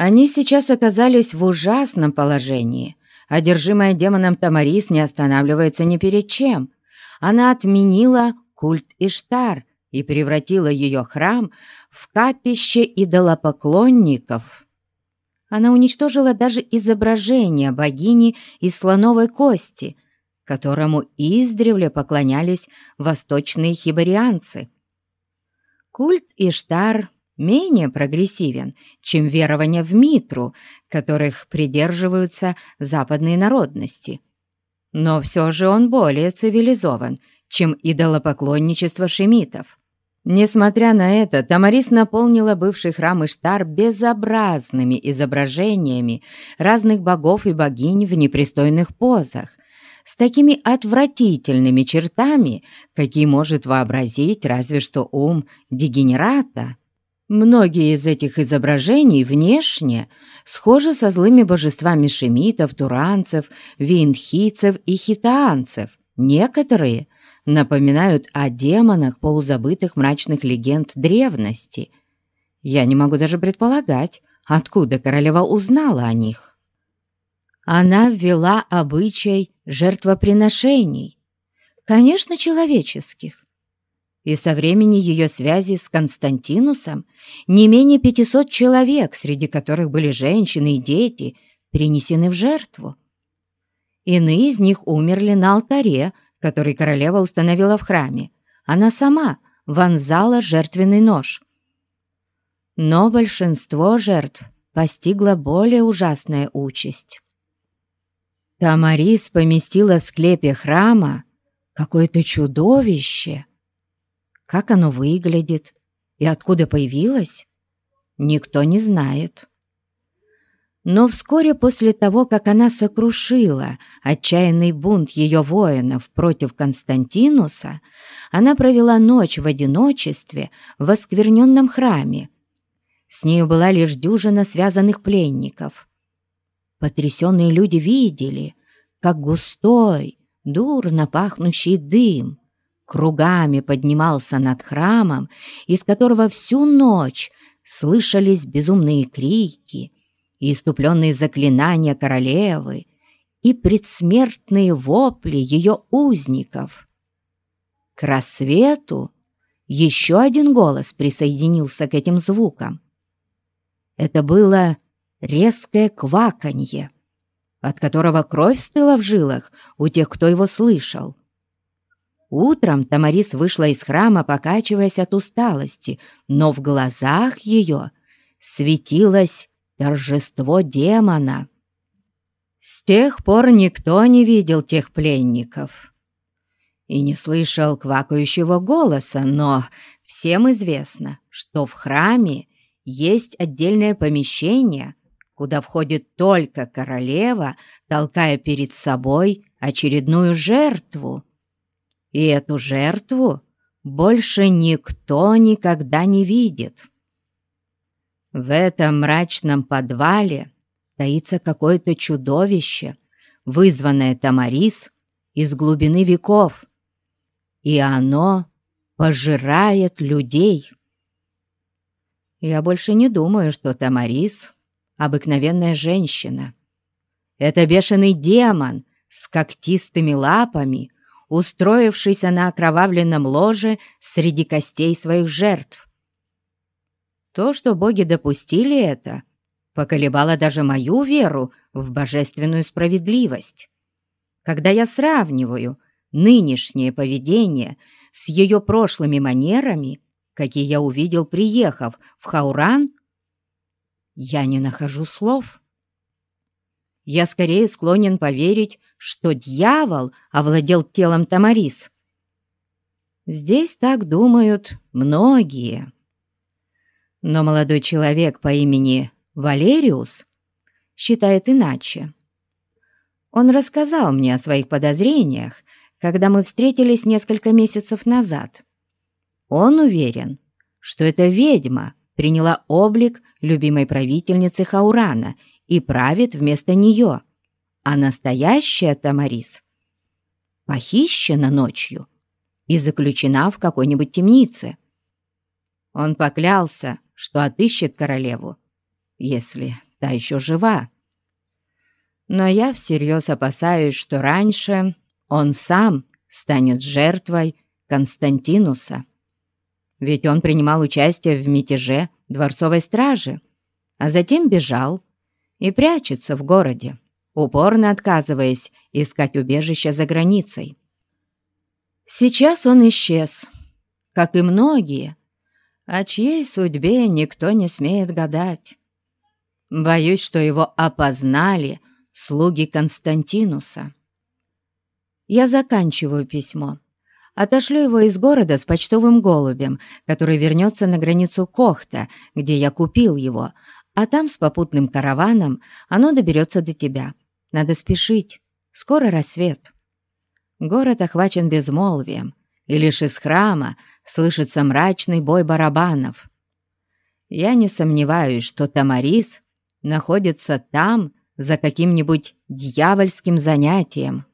Они сейчас оказались в ужасном положении. Одержимая демоном Тамарис не останавливается ни перед чем. Она отменила культ Иштар и превратила ее храм в капище идолопоклонников. Она уничтожила даже изображение богини из слоновой кости, которому издревле поклонялись восточные хибарианцы. Культ Иштар менее прогрессивен, чем верования в Митру, которых придерживаются западные народности. Но все же он более цивилизован, чем идолопоклонничество шемитов. Несмотря на это, Тамарис наполнила бывший храм Иштар безобразными изображениями разных богов и богинь в непристойных позах, с такими отвратительными чертами, какие может вообразить разве что ум дегенерата. Многие из этих изображений внешне схожи со злыми божествами шемитов, туранцев, винхийцев и хитаанцев. Некоторые напоминают о демонах полузабытых мрачных легенд древности. Я не могу даже предполагать, откуда королева узнала о них. Она ввела обычай жертвоприношений, конечно, человеческих, и со времени ее связи с Константинусом не менее 500 человек, среди которых были женщины и дети, принесены в жертву. Иные из них умерли на алтаре, который королева установила в храме. Она сама вонзала жертвенный нож. Но большинство жертв постигла более ужасная участь. Тамарис поместила в склепе храма какое-то чудовище, как оно выглядит и откуда появилось, никто не знает. Но вскоре после того, как она сокрушила отчаянный бунт ее воинов против Константинуса, она провела ночь в одиночестве в оскверненном храме. С нею была лишь дюжина связанных пленников. Потрясенные люди видели, как густой, дурно пахнущий дым кругами поднимался над храмом, из которого всю ночь слышались безумные крики и иступленные заклинания королевы и предсмертные вопли ее узников. К рассвету еще один голос присоединился к этим звукам. Это было резкое кваканье, от которого кровь стыла в жилах у тех, кто его слышал. Утром Тамарис вышла из храма, покачиваясь от усталости, но в глазах ее светилось торжество демона. С тех пор никто не видел тех пленников и не слышал квакающего голоса, но всем известно, что в храме есть отдельное помещение, куда входит только королева, толкая перед собой очередную жертву. И эту жертву больше никто никогда не видит. В этом мрачном подвале таится какое-то чудовище, вызванное Тамарис из глубины веков, и оно пожирает людей. Я больше не думаю, что Тамарис — обыкновенная женщина. Это бешеный демон с когтистыми лапами — устроившийся на окровавленном ложе среди костей своих жертв. То, что боги допустили это, поколебало даже мою веру в божественную справедливость. Когда я сравниваю нынешнее поведение с ее прошлыми манерами, какие я увидел, приехав в Хауран, я не нахожу слов. Я скорее склонен поверить, что дьявол овладел телом Тамарис. Здесь так думают многие. Но молодой человек по имени Валериус считает иначе. Он рассказал мне о своих подозрениях, когда мы встретились несколько месяцев назад. Он уверен, что эта ведьма приняла облик любимой правительницы Хаурана и правит вместо нее а настоящая Тамарис похищена ночью и заключена в какой-нибудь темнице. Он поклялся, что отыщет королеву, если та еще жива. Но я всерьез опасаюсь, что раньше он сам станет жертвой Константинуса. Ведь он принимал участие в мятеже дворцовой стражи, а затем бежал и прячется в городе, упорно отказываясь искать убежище за границей. Сейчас он исчез, как и многие, о чьей судьбе никто не смеет гадать. Боюсь, что его опознали слуги Константинуса. Я заканчиваю письмо. Отошлю его из города с почтовым голубем, который вернется на границу Кохта, где я купил его, а там с попутным караваном оно доберется до тебя. Надо спешить. Скоро рассвет. Город охвачен безмолвием, и лишь из храма слышится мрачный бой барабанов. Я не сомневаюсь, что Тамарис находится там за каким-нибудь дьявольским занятием.